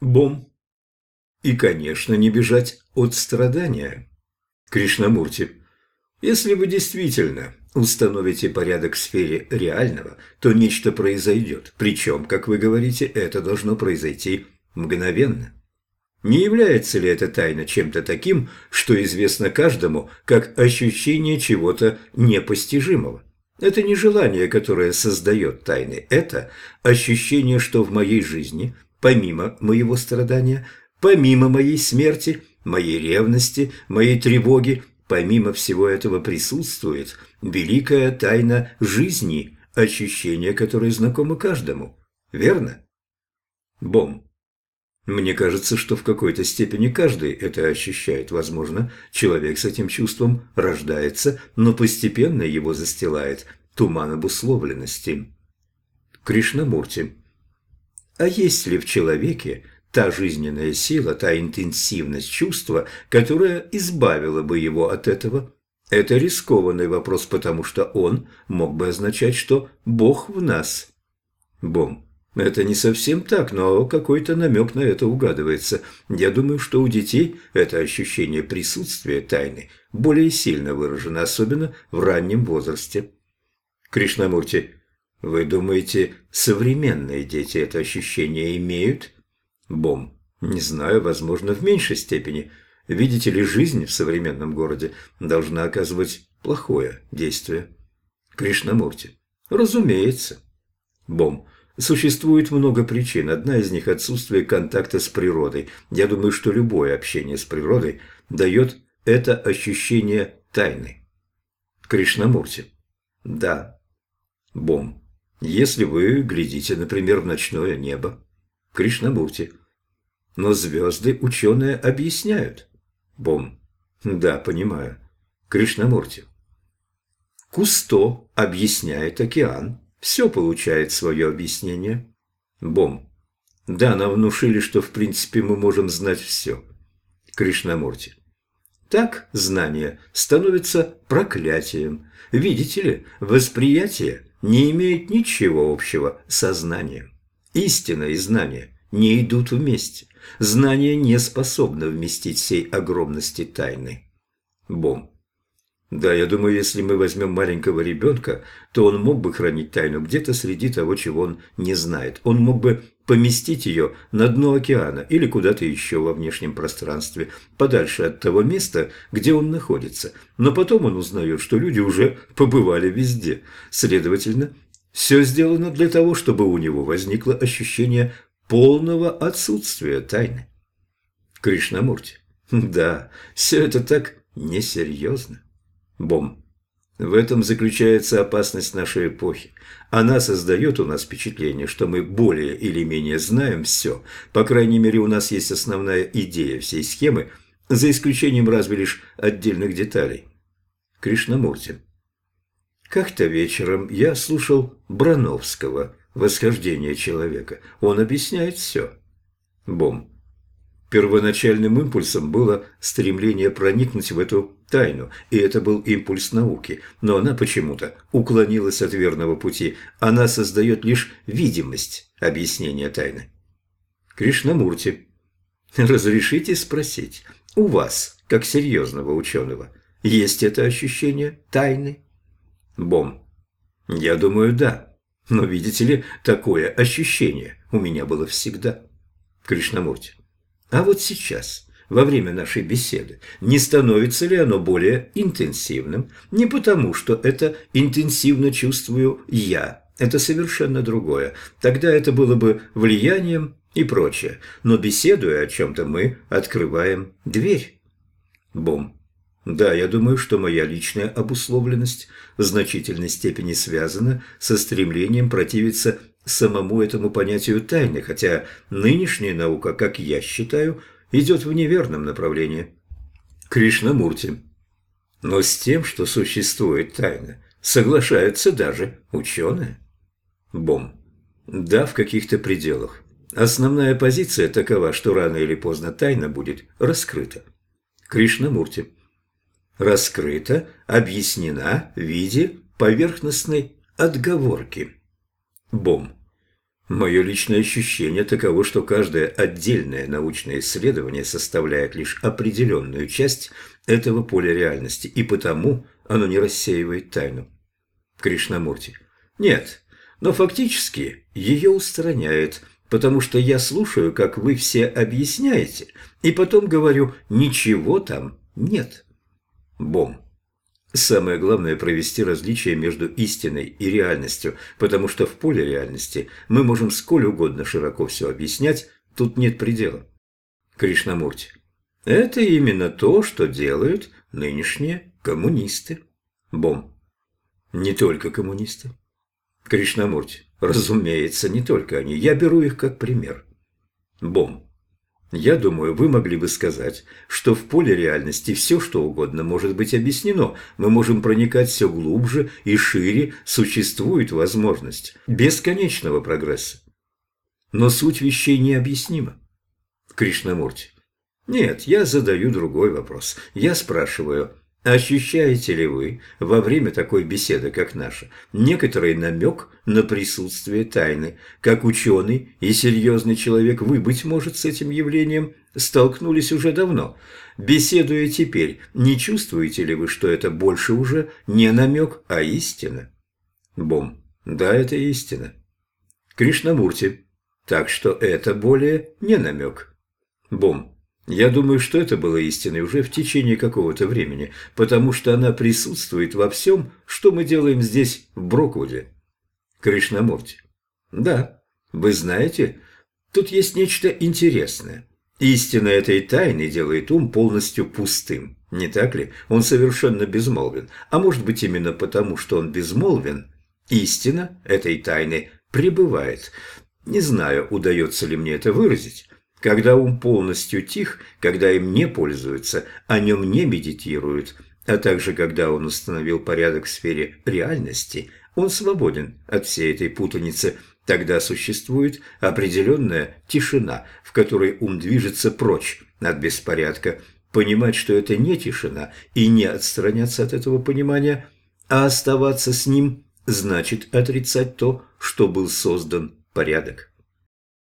Бом. И, конечно, не бежать от страдания. Кришнамурти. Если вы действительно установите порядок в сфере реального, то нечто произойдет. Причем, как вы говорите, это должно произойти мгновенно. Не является ли эта тайна чем-то таким, что известно каждому, как ощущение чего-то непостижимого? Это не желание, которое создает тайны, это ощущение, что в моей жизни, помимо моего страдания, помимо моей смерти, моей ревности, моей тревоги, помимо всего этого присутствует великая тайна жизни, ощущение которое знакомо каждому. Верно? Бом. Мне кажется, что в какой-то степени каждый это ощущает. Возможно, человек с этим чувством рождается, но постепенно его застилает туман обусловленности. Кришнамурти. А есть ли в человеке та жизненная сила, та интенсивность чувства, которая избавила бы его от этого? Это рискованный вопрос, потому что он мог бы означать, что Бог в нас. Бом. Это не совсем так, но какой-то намек на это угадывается. Я думаю, что у детей это ощущение присутствия тайны более сильно выражено, особенно в раннем возрасте. Кришнамурти, вы думаете, современные дети это ощущение имеют? Бом, не знаю, возможно, в меньшей степени. Видите ли, жизнь в современном городе должна оказывать плохое действие. Кришнамурти, разумеется. Бом, Существует много причин. Одна из них – отсутствие контакта с природой. Я думаю, что любое общение с природой дает это ощущение тайны. Кришнамурти. Да. Бом. Если вы глядите, например, в ночное небо. Кришнамурти. Но звезды ученые объясняют. Бом. Да, понимаю. Кришнамурти. Кусто объясняет океан. Все получает свое объяснение. Бом. Да, нам внушили, что в принципе мы можем знать все. Кришнамурти. Так знание становится проклятием. Видите ли, восприятие не имеет ничего общего со знанием. Истина и знание не идут вместе. Знание не способно вместить всей огромности тайны. Бом. Да, я думаю, если мы возьмем маленького ребенка, то он мог бы хранить тайну где-то среди того, чего он не знает. Он мог бы поместить ее на дно океана или куда-то еще во внешнем пространстве, подальше от того места, где он находится. Но потом он узнает, что люди уже побывали везде. Следовательно, все сделано для того, чтобы у него возникло ощущение полного отсутствия тайны. Кришнамурти. Да, все это так несерьезно. Бом. В этом заключается опасность нашей эпохи. Она создает у нас впечатление, что мы более или менее знаем все. По крайней мере, у нас есть основная идея всей схемы, за исключением разве лишь отдельных деталей. Кришнамурти. Как-то вечером я слушал Брановского «Восхождение человека». Он объясняет все. Бом. Первоначальным импульсом было стремление проникнуть в эту тайну, и это был импульс науки, но она почему-то уклонилась от верного пути. Она создает лишь видимость объяснения тайны. Кришнамурти, разрешите спросить, у вас, как серьезного ученого, есть это ощущение тайны? Бом, я думаю, да. Но видите ли, такое ощущение у меня было всегда. Кришнамурти, а вот сейчас, во время нашей беседы, не становится ли оно более интенсивным? Не потому, что это интенсивно чувствую я. Это совершенно другое. Тогда это было бы влиянием и прочее. Но беседуя о чем-то, мы открываем дверь. Бум. Да, я думаю, что моя личная обусловленность в значительной степени связана со стремлением противиться самому этому понятию тайны, хотя нынешняя наука, как я считаю, идет в неверном направлении. Кришнамурти. Но с тем, что существует тайна, соглашаются даже ученые. Бом. Да, в каких-то пределах. Основная позиция такова, что рано или поздно тайна будет раскрыта. Кришнамурти. Раскрыта, объяснена в виде поверхностной отговорки. Бом. Мое личное ощущение таково, что каждое отдельное научное исследование составляет лишь определенную часть этого поля реальности, и потому оно не рассеивает тайну. Кришнамурти. Нет, но фактически ее устраняет, потому что я слушаю, как вы все объясняете, и потом говорю, ничего там нет. Бом. Самое главное – провести различие между истиной и реальностью, потому что в поле реальности мы можем сколь угодно широко все объяснять, тут нет предела. Кришнамурти. Это именно то, что делают нынешние коммунисты. Бом. Не только коммунисты. Кришнамурти. Разумеется, не только они. Я беру их как пример. Бом. Я думаю, вы могли бы сказать, что в поле реальности все, что угодно может быть объяснено. Мы можем проникать все глубже и шире. Существует возможность бесконечного прогресса. Но суть вещей необъяснима. Кришнамурти. Нет, я задаю другой вопрос. Я спрашиваю, Ощущаете ли вы во время такой беседы, как наша, некоторый намек на присутствие тайны? Как ученый и серьезный человек, вы, быть может, с этим явлением столкнулись уже давно. Беседуя теперь, не чувствуете ли вы, что это больше уже не намек, а истина? Бом. Да, это истина. Кришнамурти. Так что это более не намек. Бом. Я думаю, что это было истиной уже в течение какого-то времени, потому что она присутствует во всем, что мы делаем здесь, в Броквуде. Кришнамурти. Да, вы знаете, тут есть нечто интересное. Истина этой тайны делает ум полностью пустым, не так ли? Он совершенно безмолвен. А может быть именно потому, что он безмолвен, истина этой тайны пребывает. Не знаю, удается ли мне это выразить. Когда ум полностью тих, когда им не пользуются, о нем не медитируют, а также когда он установил порядок в сфере реальности, он свободен от всей этой путаницы. Тогда существует определенная тишина, в которой ум движется прочь от беспорядка. Понимать, что это не тишина, и не отстраняться от этого понимания, а оставаться с ним, значит отрицать то, что был создан порядок.